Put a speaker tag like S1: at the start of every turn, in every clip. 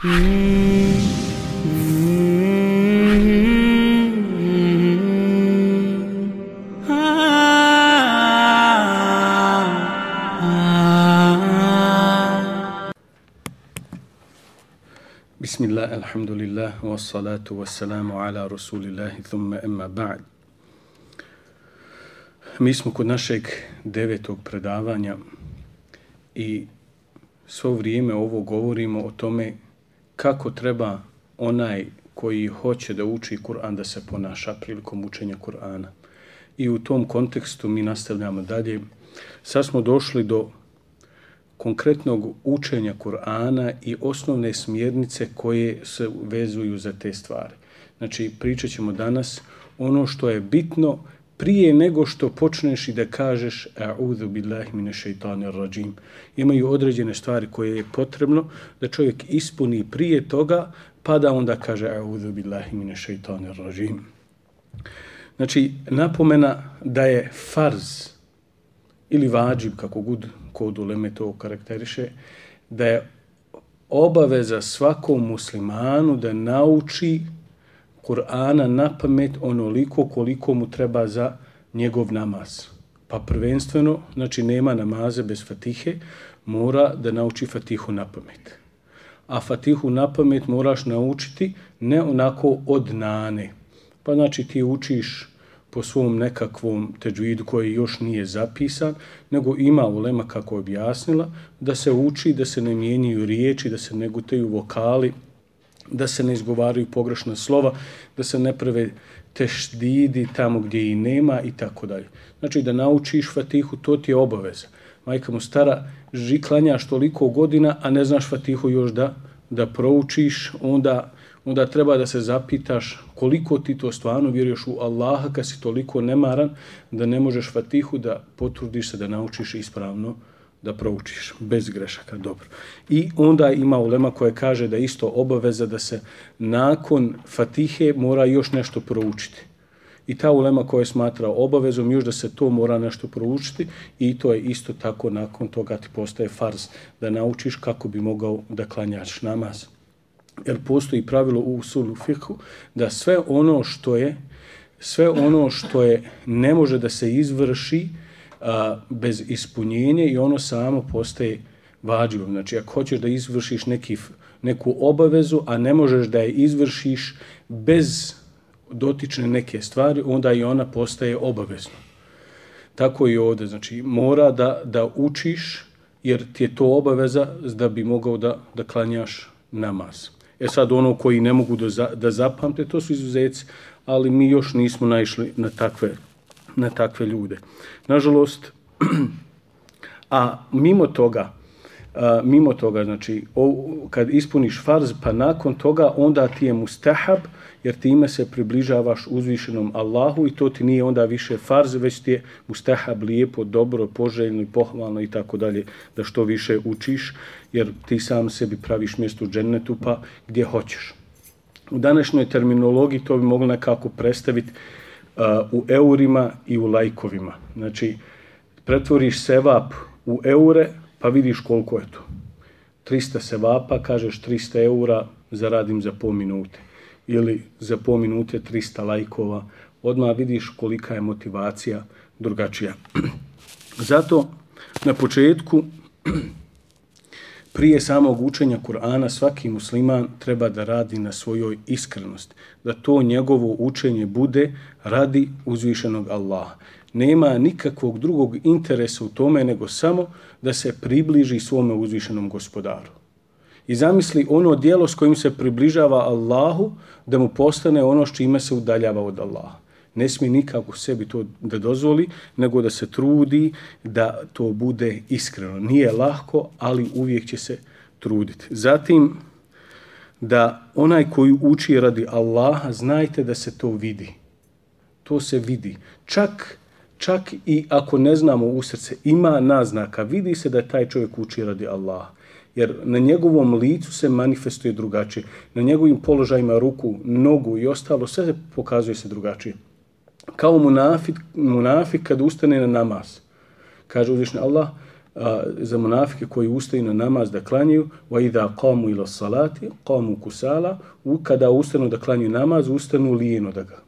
S1: بسم الله الحمد لله والصلاة والسلام على ala rasulillahi, thumma أما ba'd. Mi smo kod našeg devetog predavanja i svo vrijeme ovo govorimo o tome kako treba onaj koji hoće da uči Kur'an da se ponaša prilikom učenja Kur'ana. I u tom kontekstu mi nastavljamo dalje. Sad smo došli do konkretnog učenja Kur'ana i osnovne smjernice koje se vezuju za te stvari. Znači, pričat ćemo danas ono što je bitno prije nego što počneš i da kažeš a'udhu billahi mine šeitanir rajim. Imaju određene stvari koje je potrebno da čovjek ispuni prije toga, pa da onda kaže a'udhu billahi mine šeitanir rajim. Znači, napomena da je farz ili vađib, kako god kod uleme to karakteriše, da je obaveza svakom muslimanu da nauči Kur'ana na pamet onoliko koliko mu treba za njegov namaz. Pa prvenstveno, znači nema namaza bez fatihe, mora da nauči fatihu na pamet. A fatihu na pamet moraš naučiti ne onako od nane. Pa znači ti učiš po svom nekakvom teđuidu koji još nije zapisan, nego ima ulema kako objasnila, da se uči, da se ne mijenjaju riječi, da se ne gutaju vokali, da se ne izgovaraju pogrešna slova, da se ne prve teštidi tamo gdje i nema i tako dalje. Znači da naučiš Fatihu, to ti je obaveza. Majka mu stara, žiklanjaš toliko godina, a ne znaš Fatihu još da, da proučiš, onda onda treba da se zapitaš koliko ti to stvarno vjeruješ u Allaha kad si toliko nemaran da ne možeš fatihu da potrudiš se da naučiš ispravno da proučiš bez grešaka, dobro. I onda ima ulema koja kaže da isto obaveza da se nakon fatihe mora još nešto proučiti. I ta ulema koja smatra obavezom još da se to mora nešto proučiti i to je isto tako nakon toga ti postaje farz da naučiš kako bi mogao da klanjaš namaz jer postoji pravilo u usulu fikhu da sve ono što je sve ono što je ne može da se izvrši a, bez ispunjenja i ono samo postaje vađivo. Znači, ako hoćeš da izvršiš neki, neku obavezu, a ne možeš da je izvršiš bez dotične neke stvari, onda i ona postaje obavezna. Tako i ovdje. Znači, mora da, da učiš, jer ti je to obaveza da bi mogao da, da klanjaš namaz. E sad ono koji ne mogu da, za, da zapamte, to su izuzeci, ali mi još nismo naišli na takve, na takve ljude. Nažalost, a mimo toga, a, mimo toga, znači, o, kad ispuniš farz, pa nakon toga, onda ti je mustahab, jer ti se približavaš uzvišenom Allahu i to ti nije onda više farz, već ti je mustahab lijepo, dobro, poželjno i pohvalno i tako dalje, da što više učiš, jer ti sam sebi praviš mjesto u džennetu pa gdje hoćeš. U današnjoj terminologiji to bi moglo nekako predstaviti u eurima i u lajkovima. Znači, pretvoriš sevap u eure, pa vidiš koliko je to. 300 sevapa, kažeš 300 eura, zaradim za pol minute ili za pol minute 300 lajkova, odmah vidiš kolika je motivacija drugačija. Zato na početku, prije samog učenja Kur'ana, svaki musliman treba da radi na svojoj iskrenosti. Da to njegovo učenje bude radi uzvišenog Allaha. Nema nikakvog drugog interesa u tome nego samo da se približi svome uzvišenom gospodaru i zamisli ono dijelo s kojim se približava Allahu da mu postane ono s čime se udaljava od Allaha. Ne smije nikako sebi to da dozvoli, nego da se trudi da to bude iskreno. Nije lahko, ali uvijek će se truditi. Zatim, da onaj koji uči radi Allaha, znajte da se to vidi. To se vidi. Čak, čak i ako ne znamo u srce, ima naznaka, vidi se da taj čovjek uči radi Allaha jer na njegovom licu se manifestuje drugačije. Na njegovim položajima ruku, nogu i ostalo, sve se pokazuje se drugačije. Kao munafik, munafik kad ustane na namaz. Kaže uzvišnji Allah, a, za munafike koji ustaju na namaz da klanjaju wa idha qamu ila salati qamu kusala u kada ustanu da klanjaju namaz ustanu lijeno da ga.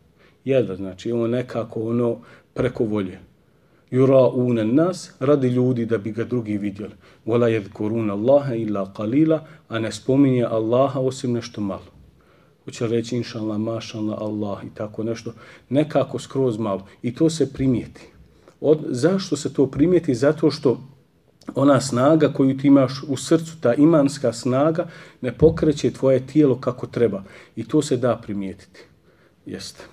S1: Jedva znači on nekako ono preko volje. Yura'una nas radi ljudi da bi ga drugi vidjeli. Wala yadhkuruna Allaha illa qalila a ne spominje Allaha osim nešto malo hoće reći inšallah, mašallah, Allah i tako nešto, nekako skroz malo. I to se primijeti. Od, zašto se to primijeti? Zato što ona snaga koju ti imaš u srcu, ta imanska snaga, ne pokreće tvoje tijelo kako treba. I to se da primijetiti. Jeste.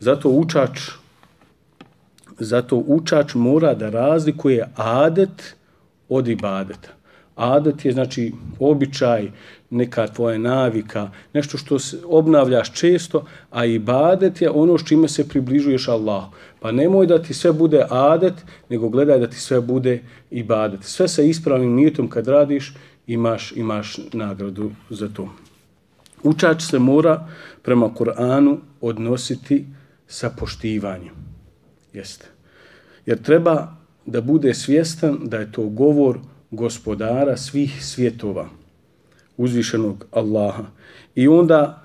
S1: Zato učač, zato učač mora da razlikuje adet od ibadeta. Adet je znači običaj, neka tvoja navika, nešto što se obnavljaš često, a ibadet je ono s čime se približuješ Allahu. Pa nemoj da ti sve bude adet, nego gledaj da ti sve bude ibadet. Sve sa ispravnim nijetom kad radiš, imaš, imaš nagradu za to. Učač se mora prema Kur'anu odnositi sa poštivanjem. Jeste. Jer treba da bude svjestan da je to govor gospodara svih svjetova, uzvišenog Allaha. I onda,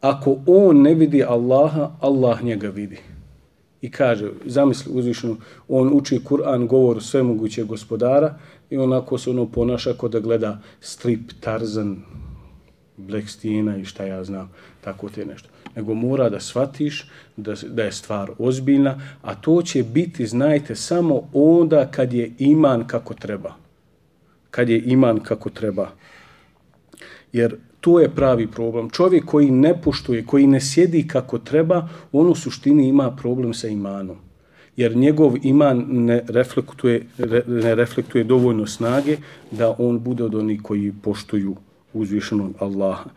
S1: ako on ne vidi Allaha, Allah njega vidi. I kaže, zamisli uzvišeno, on uči Kur'an, govor svemogućeg gospodara i onako se ono ponaša kod da gleda strip Tarzan, Blackstina i šta ja znam, tako te nešto. Nego mora da shvatiš da, da je stvar ozbiljna, a to će biti, znajte, samo onda kad je iman kako treba kad je iman kako treba. Jer to je pravi problem. Čovjek koji ne poštuje, koji ne sjedi kako treba, on u suštini ima problem sa imanom. Jer njegov iman ne reflektuje, ne reflektuje dovoljno snage da on bude od onih koji poštuju uzvišenog Allaha.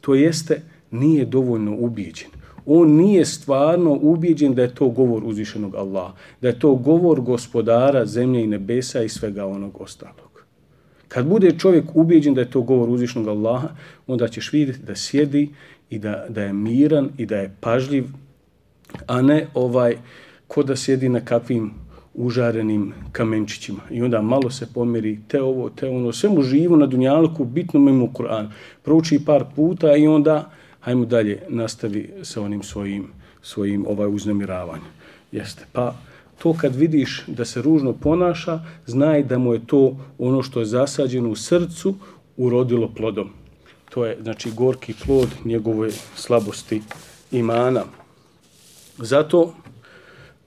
S1: To jeste, nije dovoljno ubijeđen. On nije stvarno ubijeđen da je to govor uzvišenog Allaha. Da je to govor gospodara zemlje i nebesa i svega onog ostalog. Kad bude čovjek ubijeđen da je to govor uzvišnog Allaha, onda ćeš vidjeti da sjedi i da, da je miran i da je pažljiv, a ne ovaj ko da sjedi na kakvim užarenim kamenčićima. I onda malo se pomeri te ovo, te ono, sve mu živo na dunjalku, bitno mu Kur'an. Prouči par puta i onda hajmo dalje nastavi sa onim svojim, svojim ovaj uznemiravanjem. Jeste. Pa to kad vidiš da se ružno ponaša, znaj da mu je to ono što je zasađeno u srcu urodilo plodom. To je znači gorki plod njegove slabosti imana. Zato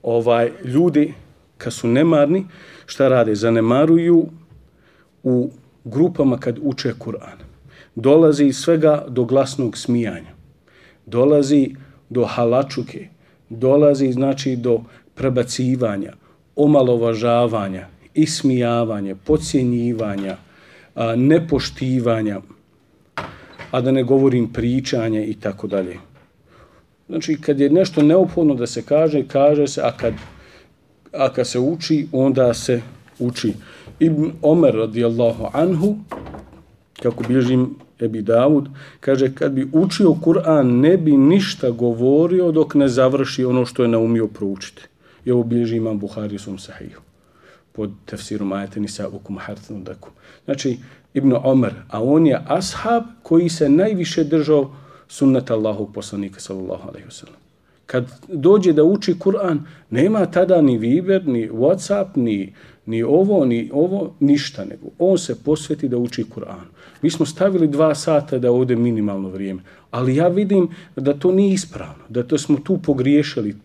S1: ovaj ljudi kad su nemarni, šta rade? Zanemaruju u grupama kad uče Kur'an. Dolazi svega do glasnog smijanja. Dolazi do halačuke. Dolazi znači do prebacivanja, omalovažavanja, ismijavanja, pocijenjivanja, nepoštivanja, a da ne govorim pričanje i tako dalje. Znači, kad je nešto neophodno da se kaže, kaže se, a kad, a kad se uči, onda se uči. Ibn Omer radijallahu anhu, kako bilježim Ebi Davud, kaže, kad bi učio Kur'an, ne bi ništa govorio dok ne završi ono što je naumio proučiti. I ovo bilježi imam Buhari u svom sahiju pod tefsirom ajete nisa ukum hartanu daku. Znači, Ibn Omer, a on je ashab koji se najviše držao sunnata Allahog poslanika, sallallahu alaihi wasallam. Kad dođe da uči Kur'an, nema tada ni Viber, ni Whatsapp, ni, ni ovo, ni ovo, ništa nego. On se posveti da uči Kur'an. Mi smo stavili dva sata da ode minimalno vrijeme, ali ja vidim da to nije ispravno, da to smo tu pogriješili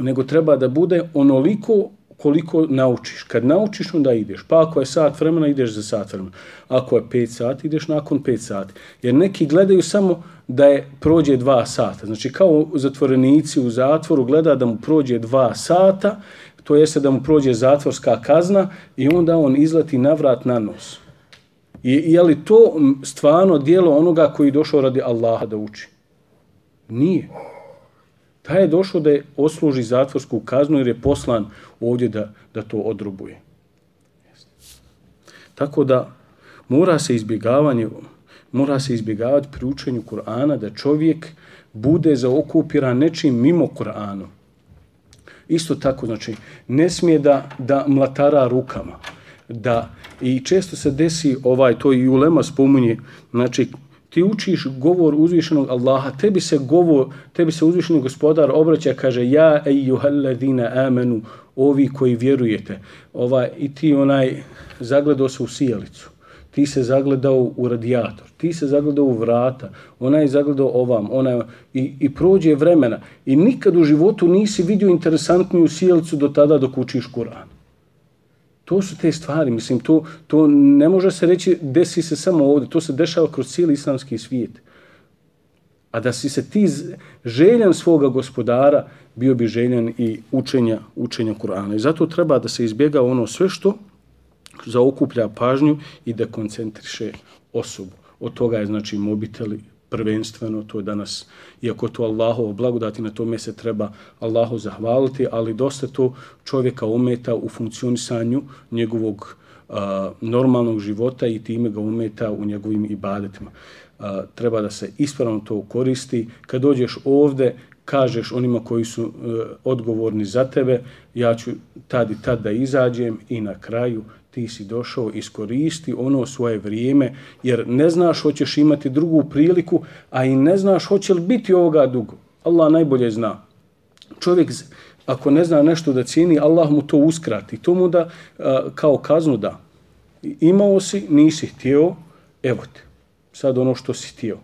S1: nego treba da bude onoliko koliko naučiš. Kad naučiš, onda ideš. Pa ako je sat vremena, ideš za sat vremena. Ako je pet sati, ideš nakon pet sati. Jer neki gledaju samo da je prođe dva sata. Znači, kao zatvorenici u zatvoru gleda da mu prođe dva sata, to jeste da mu prođe zatvorska kazna i onda on izleti na vrat na nos. I, je li to stvarno dijelo onoga koji došao radi Allaha da uči? Nije. Taj je došao da je osluži zatvorsku kaznu jer je poslan ovdje da, da to odrubuje. Tako da mora se izbjegavanje mora se izbjegavati pri učenju Kur'ana da čovjek bude zaokupiran nečim mimo Kur'anu. Isto tako, znači, ne smije da, da mlatara rukama, da i često se desi ovaj to i ulema spominje znači ti učiš govor uzvišenog Allaha tebi se govor tebi se uzvišeni gospodar obraća kaže ja ejuhalladina amenu, ovi koji vjerujete Ova, i ti onaj zagledao se u sijalicu ti se zagledao u radijator, ti se zagledao u vrata, onaj je zagledao ovam, onaj, i, i prođe vremena. I nikad u životu nisi vidio interesantniju sijalicu do tada dok učiš Kur'an. To su te stvari, mislim, to, to ne može se reći desi se samo ovdje, to se dešava kroz cijeli islamski svijet. A da si se ti željan svoga gospodara, bio bi željan i učenja, učenja Kur'ana. I zato treba da se izbjega ono sve što zaokuplja pažnju i da koncentriše osobu. Od toga je znači mobiteli prvenstveno, to je danas, iako to Allahovo blagodati, na tome se treba Allahu zahvaliti, ali dosta to čovjeka umeta u funkcionisanju njegovog a, normalnog života i time ga umeta u njegovim ibadetima. A, treba da se ispravno to koristi. Kad dođeš ovde, kažeš onima koji su e, odgovorni za tebe, ja ću tad i tad da izađem i na kraju ti si došao iskoristi ono svoje vrijeme, jer ne znaš hoćeš imati drugu priliku, a i ne znaš hoće li biti ovoga dugo. Allah najbolje zna. Čovjek, ako ne zna nešto da cijeni, Allah mu to uskrati. To mu da kao kaznu da. Imao si, nisi htio, evo te. Sad ono što si htio.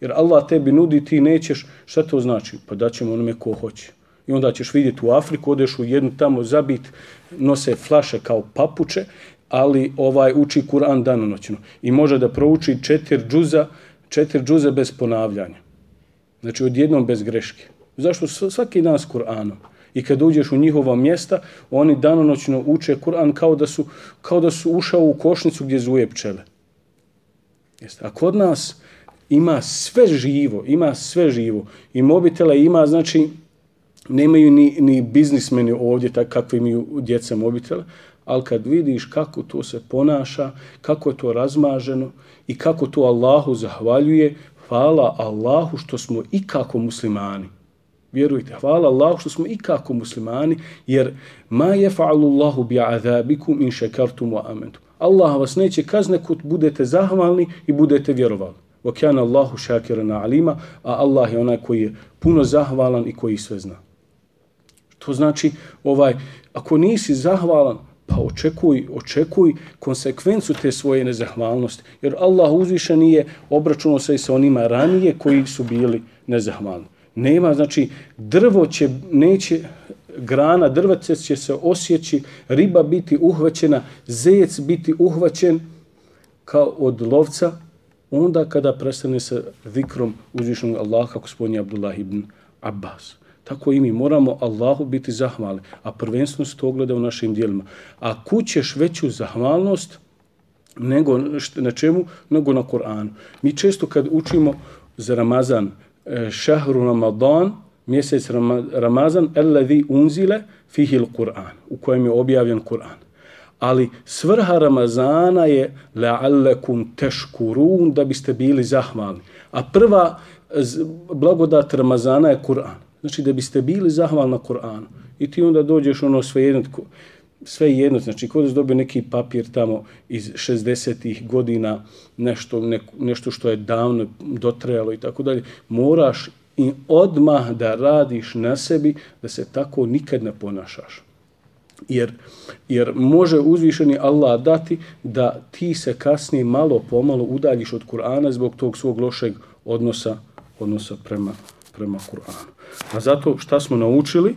S1: Jer Allah tebi nudi, ti nećeš, šta to znači? Pa daćemo onome ko hoće i onda ćeš vidjeti u Afriku, odeš u jednu tamo zabit, nose flaše kao papuče, ali ovaj uči Kur'an danonoćno i može da prouči četiri džuza, četiri džuza bez ponavljanja. Znači odjednom bez greške. Zašto svaki dan s Kur'anom? I kad uđeš u njihova mjesta, oni danonoćno uče Kur'an kao da su kao da su ušao u košnicu gdje zuje pčele. Jeste. A kod nas ima sve živo, ima sve živo. I mobitela ima, znači, nemaju ni, ni biznismeni ovdje tak kakvi imaju djeca mobitela, ali kad vidiš kako to se ponaša, kako je to razmaženo i kako to Allahu zahvaljuje, hvala Allahu što smo ikako muslimani. Vjerujte, hvala Allahu što smo ikako muslimani, jer ma je fa'alu Allahu bi azabikum in šekartum wa amentum. Allah vas neće kazne kod budete zahvalni i budete vjerovali. وكان الله شاكرا عليما a Allah je onaj koji je puno zahvalan i koji sve zna. To znači, ovaj, ako nisi zahvalan, pa očekuj, očekuj konsekvencu te svoje nezahvalnosti. Jer Allah uzvišen je obračunao se i sa onima ranije koji su bili nezahvalni. Nema, znači, drvo će, neće, grana drvace će se osjeći, riba biti uhvaćena, zec biti uhvaćen kao od lovca, onda kada prestane sa vikrom uzvišenog Allaha, kako gospodin Abdullah ibn Abbas. Tako i mi moramo Allahu biti zahvali, a prvenstveno se to ogleda u našim dijelima. A kućeš veću zahvalnost nego na čemu? Nego na Koranu. Mi često kad učimo za Ramazan, e, šahru Ramadan, mjesec Ramazan, alladhi unzile fihil Kur'an, u kojem je objavljen Kur'an. Ali svrha Ramazana je la'allakum teškurun, da biste bili zahvalni. A prva blagodat Ramazana je Kur'an. Znači da biste bili zahvalni na Kur'anu. I ti onda dođeš ono sve jedno, sve jedno, znači kod dobio neki papir tamo iz 60-ih godina, nešto, ne, nešto što je davno dotrajalo i tako dalje, moraš i odmah da radiš na sebi da se tako nikad ne ponašaš. Jer, jer može uzvišeni Allah dati da ti se kasnije malo pomalo udaljiš od Kur'ana zbog tog svog lošeg odnosa, odnosa prema, prema Kur'anu. A zato šta smo naučili?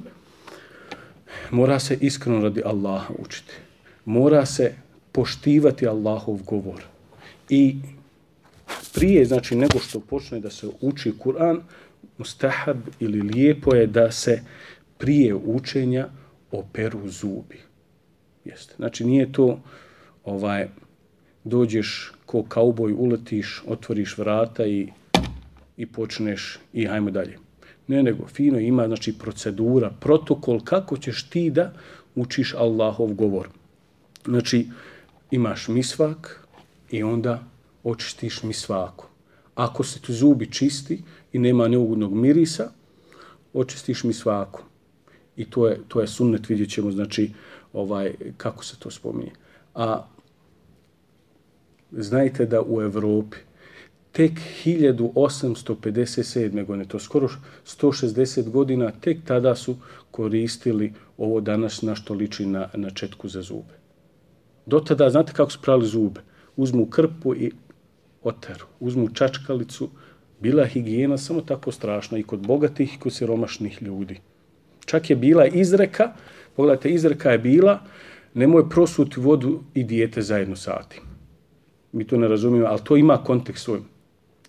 S1: Mora se iskreno radi Allaha učiti. Mora se poštivati Allahov govor. I prije, znači, nego što počne da se uči Kur'an, mustahab ili lijepo je da se prije učenja operu zubi. Jeste. Znači, nije to ovaj dođeš ko kauboj, uletiš, otvoriš vrata i, i počneš i hajmo dalje. Ne, nego fino ima znači procedura, protokol kako ćeš ti da učiš Allahov govor. Znači imaš misvak i onda očistiš misvaku. Ako se tu zubi čisti i nema neugodnog mirisa, očistiš misvaku. I to je, to je sunnet, vidjet ćemo znači, ovaj, kako se to spominje. A znajte da u Evropi tek 1857. godine, to skoro 160 godina, tek tada su koristili ovo danas na što liči na, na četku za zube. Do tada, znate kako su pravili zube? Uzmu krpu i oteru. Uzmu čačkalicu. Bila higijena samo tako strašna i kod bogatih i kod siromašnih ljudi. Čak je bila izreka, pogledajte, izreka je bila, nemoj prosuti vodu i dijete zajedno sati. Mi to ne razumijemo, ali to ima kontekst svoj.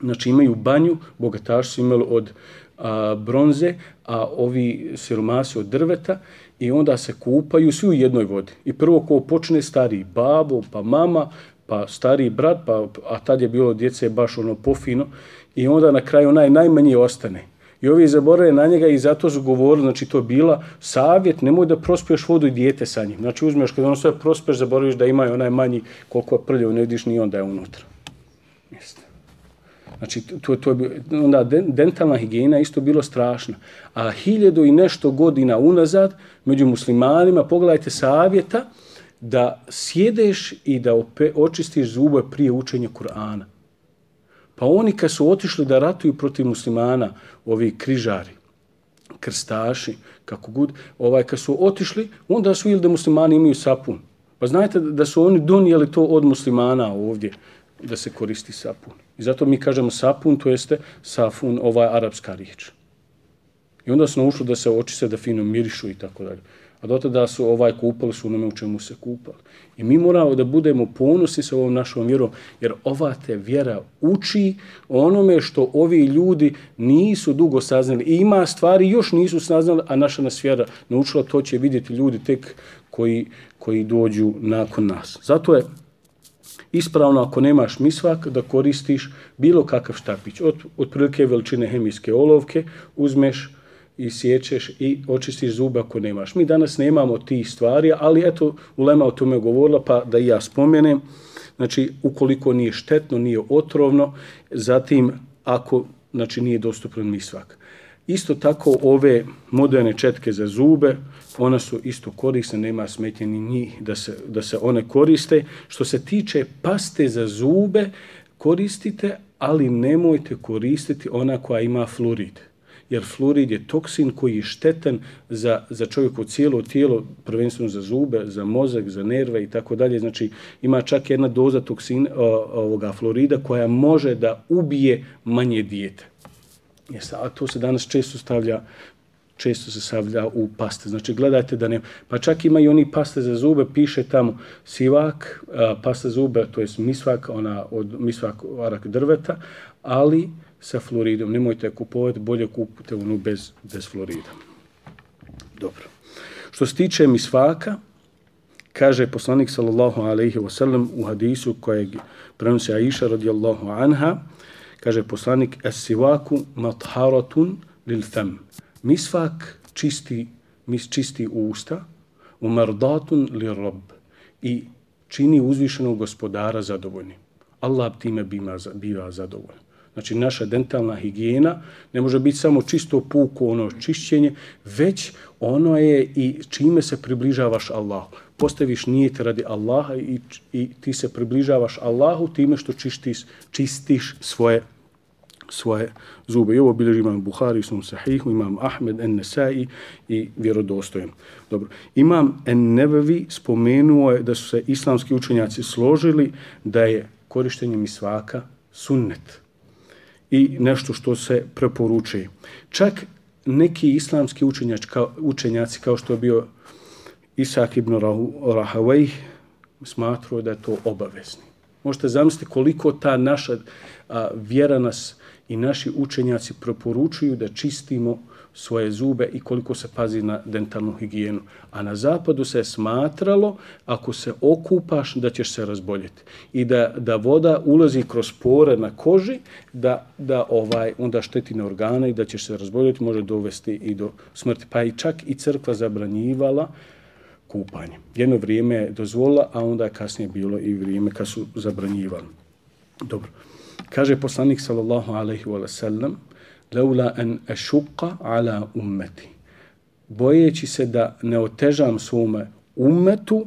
S1: Znači imaju banju, bogataši su imali od a, bronze, a ovi siromasi od drveta i onda se kupaju svi u jednoj vodi. I prvo ko počne stari babo, pa mama, pa stari brat, pa, a tad je bilo djece baš ono pofino i onda na kraju onaj najmanji ostane. I ovi zaborave na njega i zato su govorili, znači to bila savjet, nemoj da prospeš vodu i dijete sa njim. Znači uzmeš kada ono sve prospeš, zaboraviš da ima onaj manji koliko je prljav, ne vidiš ni onda je unutra. Jeste. Znači, to, to je, onda dentalna higijena isto bilo strašna. A hiljadu i nešto godina unazad, među muslimanima, pogledajte savjeta, da sjedeš i da ope, očistiš zube prije učenja Kur'ana. Pa oni kad su otišli da ratuju protiv muslimana, ovi križari, krstaši, kako god, ovaj, kad su otišli, onda su ili da muslimani imaju sapun. Pa znajte da su oni donijeli to od muslimana ovdje, da se koristi sapun. I zato mi kažemo sapun, to jeste safun, ovaj arapska riječ. I onda su naučili da se očiste, da fino mirišu i tako dalje. A do tada su ovaj kupali su onome u čemu se kupali. I mi moramo da budemo ponosni sa ovom našom vjerom, jer ova te vjera uči onome što ovi ljudi nisu dugo saznali. I ima stvari još nisu saznali, a naša nas vjera naučila, to će vidjeti ljudi tek koji, koji dođu nakon nas. Zato je ispravno ako nemaš misvak da koristiš bilo kakav štapić. Od, od prilike veličine hemijske olovke uzmeš i sjećeš i očistiš zube ako nemaš. Mi danas nemamo tih stvari, ali eto, Ulema o tome govorila, pa da i ja spomenem. Znači, ukoliko nije štetno, nije otrovno, zatim ako znači, nije dostupan misvak. Isto tako ove moderne četke za zube, one su isto korisne, nema smetnje ni njih da se, da se one koriste. Što se tiče paste za zube, koristite, ali nemojte koristiti ona koja ima fluorid jer fluorid je toksin koji je štetan za, za čovjeku cijelo tijelo, prvenstveno za zube, za mozak, za nerve i tako dalje. Znači ima čak jedna doza toksina ovoga fluorida koja može da ubije manje dijete. Jeste, a to se danas često stavlja često se stavlja u paste. Znači, gledajte da ne... Pa čak ima i oni paste za zube, piše tamo sivak, pasta zube, to je misvak, ona od misvak arak drveta, ali sa fluoridom. Nemojte kupovati, bolje kupite onu bez, bez fluorida. Dobro. Što se tiče misvaka, kaže poslanik sallallahu alaihi wasallam u hadisu kojeg prenosi Aisha radijallahu anha, kaže poslanik es sivaku matharatun lil tham. Misvak čisti, mis čisti usta, umardatun mardatun li rob i čini uzvišenog gospodara zadovoljni. Allah time bima, biva zadovoljni. Znači, naša dentalna higijena ne može biti samo čisto puko ono čišćenje, već ono je i čime se približavaš Allahu. Postaviš nijet radi Allaha i, i ti se približavaš Allahu time što čistiš, čistiš svoje svoje zube. I ovo bilježi imam Buhari, Islam Sahihu, imam Ahmed, En Nesai i vjerodostojen. Dobro. Imam En Nevevi spomenuo je da su se islamski učenjaci složili da je korištenje misvaka sunnet i nešto što se preporučuje. Čak neki islamski učenjač, kao, učenjaci kao što je bio Isak ibn Rahavej smatruo da je to obavezni. Možete zamisliti koliko ta naša a, vjera nas i naši učenjaci preporučuju da čistimo svoje zube i koliko se pazi na dentalnu higijenu. A na zapadu se je smatralo, ako se okupaš, da ćeš se razboljeti. I da, da voda ulazi kroz pore na koži, da, da ovaj onda šteti na organe i da ćeš se razboljeti, može dovesti i do smrti. Pa i čak i crkva zabranjivala kupanje. Jedno vrijeme je dozvolila, a onda je kasnije bilo i vrijeme kad su zabranjivali. Dobro. Kaže poslanik sallallahu alejhi ve sellem leula en ešuqa ala ummeti. Bojeći se da ne otežam svome ummetu,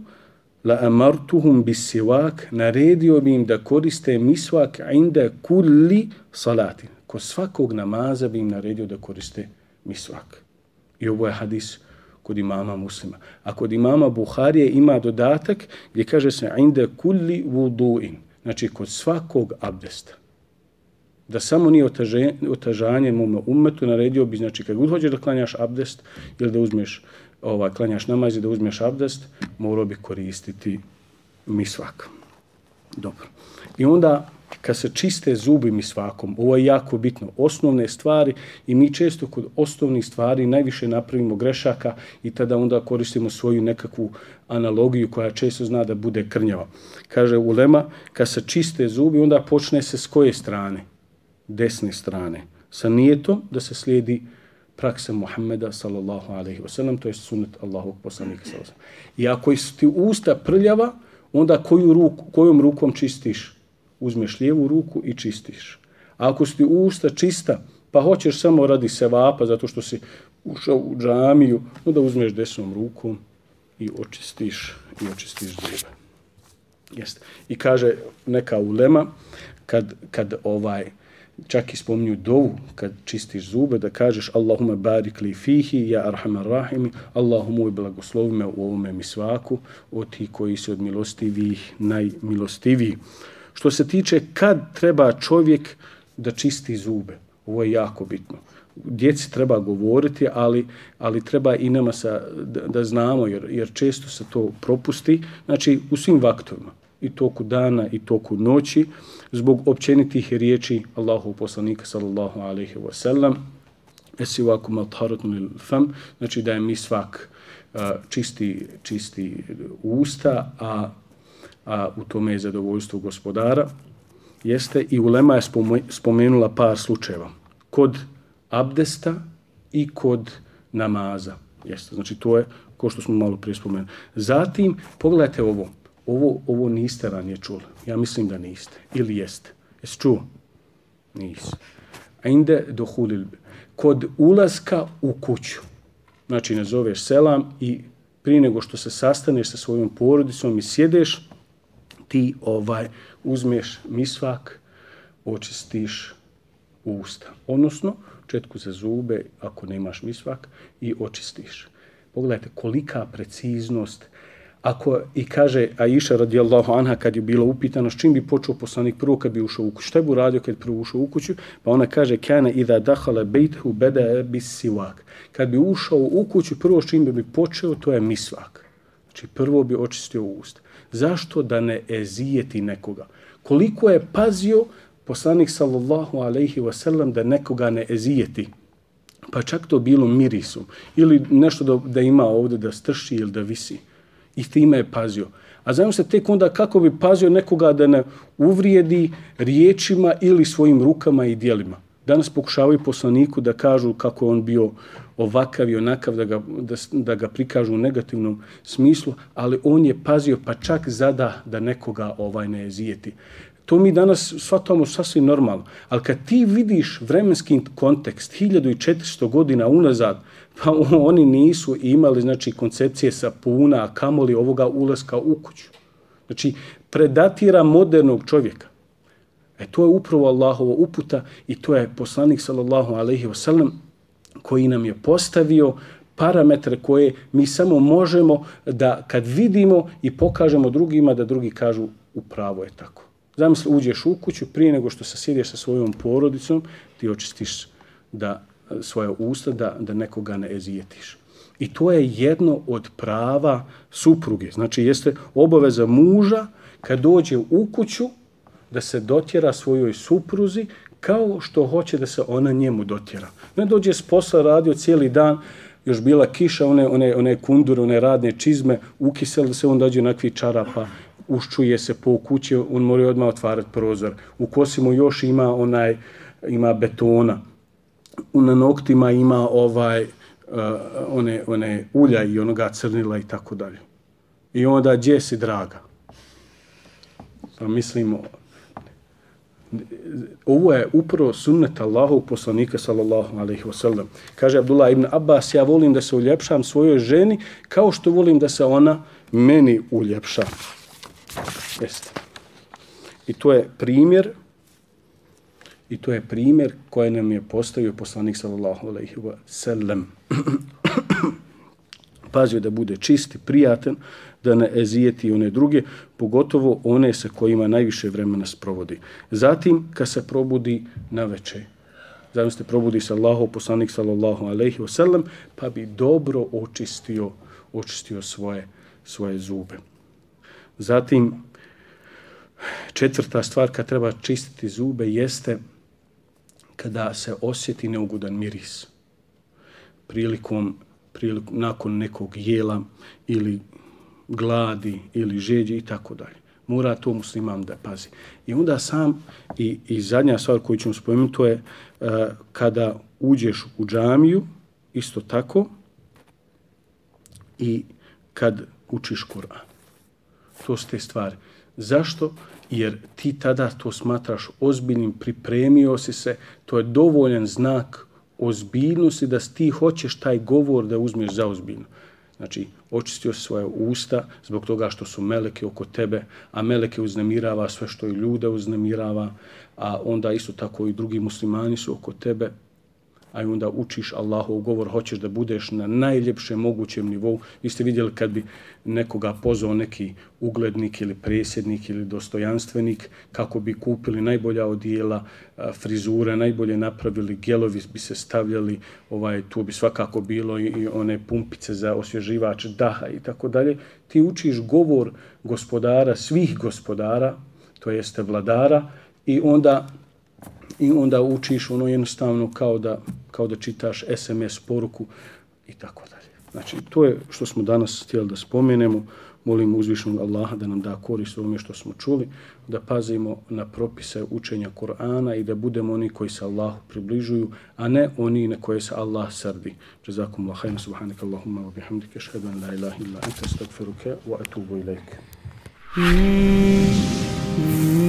S1: la amartuhum bis siwak naredio bi im da koriste misvak inda kulli salati ko svakog namaza bi im naredio da koriste misvak i ovo je hadis kod imama muslima. A kod imama Buharije ima dodatak gdje kaže se inda kulli vudu'in, znači kod svakog abdesta. Da samo nije otaže, otažanje mome umetu, naredio bi, znači kad god hoćeš da klanjaš abdest ili da uzmeš, ovaj, klanjaš namaz i da uzmeš abdest, morao bi koristiti misvak. Dobro. I onda kad se čiste zubi mi svakom, ovo je jako bitno, osnovne stvari i mi često kod osnovnih stvari najviše napravimo grešaka i tada onda koristimo svoju nekakvu analogiju koja često zna da bude krnjava. Kaže Ulema, kad se čiste zubi, onda počne se s koje strane? Desne strane. Sa nijetom da se slijedi praksa Muhammeda sallallahu alaihi wa sallam, to je sunet Allahog poslanika sallallahu I ako su ti usta prljava, onda koju ruku, kojom rukom čistiš? uzmeš lijevu ruku i čistiš. A ako su ti usta čista, pa hoćeš samo radi sevapa, zato što si ušao u džamiju, onda uzmeš desnom rukom i očistiš, i očistiš zube. Jeste. I kaže neka ulema, kad, kad ovaj, čak i spominju dovu kad čistiš zube, da kažeš Allahumma barik li fihi, ja arhamar rahimi, Allahumma i blagoslovi me u ovome misvaku, o ti koji se od milostivih najmilostiviji. Što se tiče kad treba čovjek da čisti zube, ovo je jako bitno. Djeci treba govoriti, ali, ali treba i nama sa, da, da znamo, jer, jer često se to propusti, znači u svim vaktovima, i toku dana i toku noći, zbog općenitih riječi Allahu poslanika sallallahu alaihi wa sallam, esivakum ovako lil fam, znači da je mi svak čisti, čisti usta, a a u tome je zadovoljstvo gospodara, jeste i Ulema je spomenula par slučajeva. Kod abdesta i kod namaza. Jeste, znači to je ko što smo malo prije spomenuli. Zatim, pogledajte ovo. Ovo, ovo niste ranije čuli. Ja mislim da niste. Ili jeste. Jesi čuo? Nisi. A inde do hulil. Kod ulaska u kuću. Znači, nazoveš selam i prije nego što se sastaneš sa svojom porodicom i sjedeš, ti ovaj uzmeš misvak, očistiš usta. Odnosno, četku za zube, ako nemaš misvak, i očistiš. Pogledajte kolika preciznost. Ako i kaže Aisha radijallahu anha kad je bilo upitano s čim bi počeo poslanik prvo kad bi ušao u kuću. Šta bi uradio kad bi prvo ušao u kuću? Pa ona kaže kana idha dakhala baytahu bada bis siwak. Kad bi ušao u kuću prvo s čim bi počeo to je misvak. Znači prvo bi očistio usta zašto da ne ezijeti nekoga? Koliko je pazio poslanik sallallahu alaihi wasallam da nekoga ne ezijeti? Pa čak to bilo mirisom. Ili nešto da, da ima ovdje da strši ili da visi. I time je pazio. A znam se tek onda kako bi pazio nekoga da ne uvrijedi riječima ili svojim rukama i dijelima. Danas pokušavaju poslaniku da kažu kako on bio ovakav i onakav, da ga, da, da ga prikažu u negativnom smislu, ali on je pazio pa čak zada da nekoga ovaj ne zijeti. To mi danas shvatamo sasvim normalno. Ali kad ti vidiš vremenski kontekst 1400 godina unazad, pa oni nisu imali znači koncepcije sapuna, a kamoli ovoga ulaska u kuću. Znači, predatira modernog čovjeka. E to je upravo Allahova uputa i to je poslanik sallallahu alaihi ve sellem koji nam je postavio parametre koje mi samo možemo da kad vidimo i pokažemo drugima da drugi kažu upravo je tako. Zamisli, uđeš u kuću prije nego što se sjediš sa svojom porodicom, ti očistiš da svoje usta, da, da nekoga ne ezijetiš. I to je jedno od prava supruge. Znači, jeste obaveza muža kad dođe u kuću da se dotjera svojoj supruzi kao što hoće da se ona njemu dotjera. Ne dođe s posla, radio cijeli dan, još bila kiša, one, one, one kundure, one radne čizme, ukisel da se on dođe nakvi čarapa, uščuje se po kući, on mora odmah otvarati prozor. U Kosimu još ima onaj ima betona. Na noktima ima ovaj uh, one, one ulja i onoga crnila i tako dalje. I onda, gdje si draga? Pa mislimo, ovo je upravo sunnet Allahu poslanika sallallahu alaihi wasallam. Kaže Abdullah ibn Abbas, ja volim da se uljepšam svojoj ženi kao što volim da se ona meni uljepša. Jeste. I to je primjer i to je primjer koje nam je postavio poslanik sallallahu alaihi wa sallam. Pazio da bude čist i prijatan, da ne ezijeti one druge, pogotovo one sa kojima najviše vremena sprovodi. Zatim, kad se probudi na večer, zatim se probudi sa Allahom, poslanik sallallahu alaihi wa sallam, pa bi dobro očistio, očistio svoje, svoje zube. Zatim, četvrta stvar kad treba čistiti zube jeste kada se osjeti neugodan miris prilikom, prilikom nakon nekog jela ili gladi ili žeđe i tako dalje. Mora to musliman da pazi. I onda sam, i, i zadnja stvar koju ćemo spomenuti, to je uh, kada uđeš u džamiju, isto tako, i kad učiš Kur'an. To su te stvari. Zašto? Jer ti tada to smatraš ozbiljnim, pripremio si se, to je dovoljan znak ozbiljnosti da ti hoćeš taj govor da uzmeš za ozbiljno. Znači, očistio svoje usta zbog toga što su meleke oko tebe, a meleke uznemirava sve što i ljude uznemirava, a onda isto tako i drugi muslimani su oko tebe, a onda učiš Allahov govor, hoćeš da budeš na najljepšem mogućem nivou. Vi ste vidjeli kad bi nekoga pozvao neki uglednik ili presjednik ili dostojanstvenik, kako bi kupili najbolja odijela, frizure, najbolje napravili, gelovi bi se stavljali, ovaj, tu bi svakako bilo i, i one pumpice za osvježivač daha i tako dalje. Ti učiš govor gospodara, svih gospodara, to jeste vladara, i onda i onda učiš ono jednostavno kao da, kao da čitaš SMS poruku i tako dalje. Znači, to je što smo danas htjeli da spomenemo. Molim uzvišnog Allaha da nam da korist ovome što smo čuli, da pazimo na propise učenja Korana i da budemo oni koji se Allahu približuju, a ne oni na koje se Allah srdi. Jazakum Allah, hajna subhanika Allahumma wa bihamdike, šhedan la ilaha illa anta stagfiruke wa atubu ilaike. Mm.